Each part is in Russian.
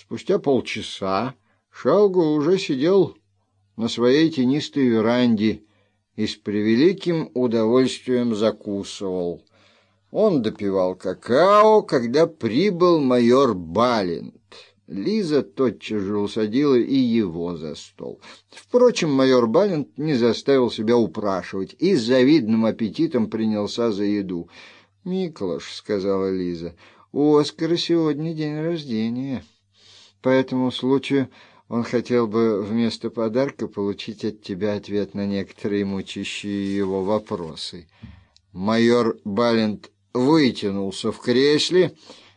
Спустя полчаса Шалгу уже сидел на своей тенистой веранде и с превеликим удовольствием закусывал. Он допивал какао, когда прибыл майор Балент. Лиза тотчас же усадила и его за стол. Впрочем, майор Балент не заставил себя упрашивать и с завидным аппетитом принялся за еду. «Миклаш», — сказала Лиза, — «у Оскара сегодня день рождения. По этому случаю он хотел бы вместо подарка получить от тебя ответ на некоторые мучащие его вопросы». Майор Балент вытянулся в кресле,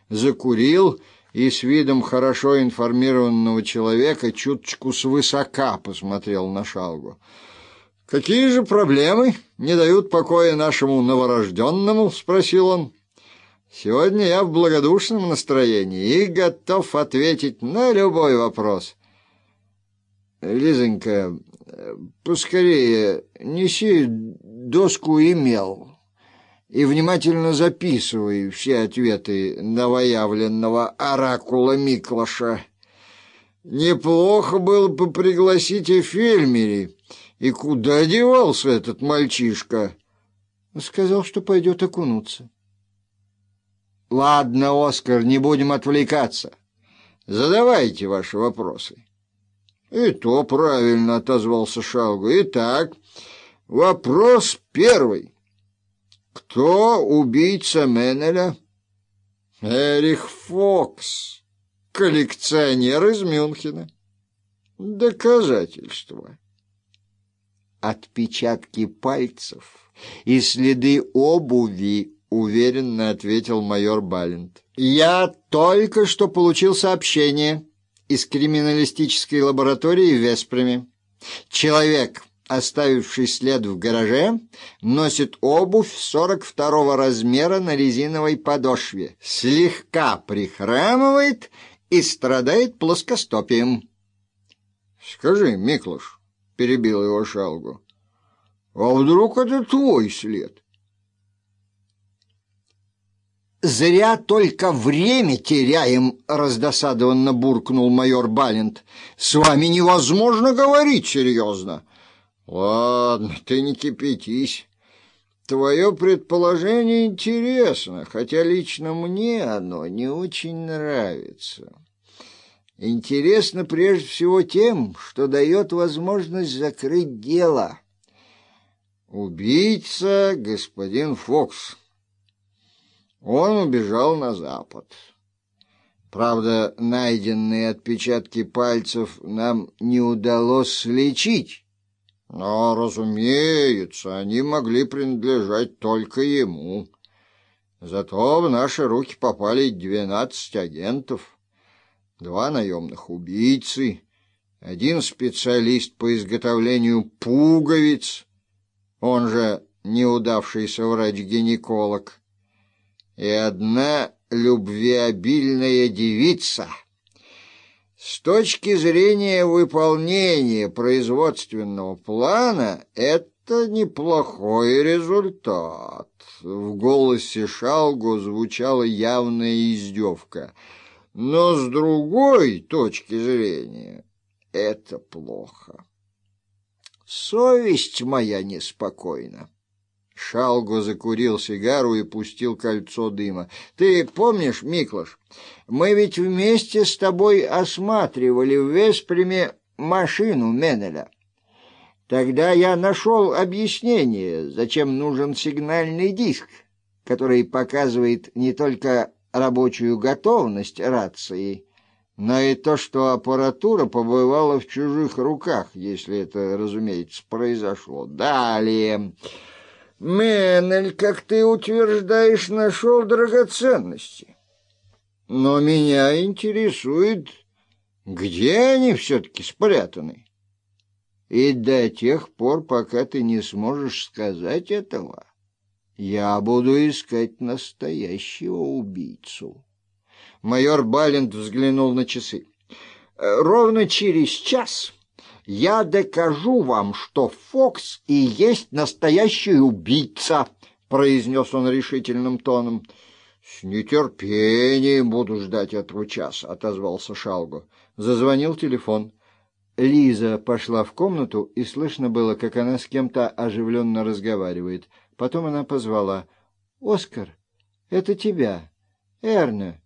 закурил и с видом хорошо информированного человека чуточку свысока посмотрел на Шалгу. «Какие же проблемы не дают покоя нашему новорожденному?» — спросил он. «Сегодня я в благодушном настроении и готов ответить на любой вопрос». «Лизонька, поскорее неси доску и мел» и внимательно записывай все ответы новоявленного оракула Миклаша. Неплохо было бы пригласить и Фельмери. И куда девался этот мальчишка? Сказал, что пойдет окунуться. Ладно, Оскар, не будем отвлекаться. Задавайте ваши вопросы. И то правильно отозвался Шалгу. Итак, вопрос первый. Кто убийца Меннеля? Эрих Фокс, коллекционер из Мюнхена. Доказательства. Отпечатки пальцев и следы обуви, уверенно ответил майор Балент. Я только что получил сообщение из криминалистической лаборатории в Веспреме. Человек оставивший след в гараже, носит обувь 42 размера на резиновой подошве, слегка прихрамывает и страдает плоскостопием. — Скажи, Миклаш, — перебил его Шалгу, — а вдруг это твой след? «Зря только время теряем», — раздосадованно буркнул майор Балент. «С вами невозможно говорить серьезно». Ладно, ты не кипятись. Твое предположение интересно, хотя лично мне оно не очень нравится. Интересно прежде всего тем, что дает возможность закрыть дело. Убийца господин Фокс. Он убежал на запад. Правда, найденные отпечатки пальцев нам не удалось слечить. Но, разумеется, они могли принадлежать только ему. Зато в наши руки попали двенадцать агентов, два наемных убийцы, один специалист по изготовлению пуговиц, он же неудавшийся врач-гинеколог, и одна любвеобильная девица — с точки зрения выполнения производственного плана это неплохой результат. В голосе Шалгу звучала явная издевка. Но с другой точки зрения это плохо. Совесть моя неспокойна. Шалго закурил сигару и пустил кольцо дыма. «Ты помнишь, Миклаш, мы ведь вместе с тобой осматривали в Веспреме машину Меннеля. Тогда я нашел объяснение, зачем нужен сигнальный диск, который показывает не только рабочую готовность рации, но и то, что аппаратура побывала в чужих руках, если это, разумеется, произошло. Далее... Менель, как ты утверждаешь, нашел драгоценности. Но меня интересует, где они все-таки спрятаны. И до тех пор, пока ты не сможешь сказать этого, я буду искать настоящего убийцу. Майор Балент взглянул на часы. Ровно через час я докажу вам, что Фокс и есть настоящий убийца, произнес он решительным тоном. — С нетерпением буду ждать этого часа, — отозвался Шалгу. Зазвонил телефон. Лиза пошла в комнату, и слышно было, как она с кем-то оживленно разговаривает. Потом она позвала. — Оскар, это тебя. Эрна,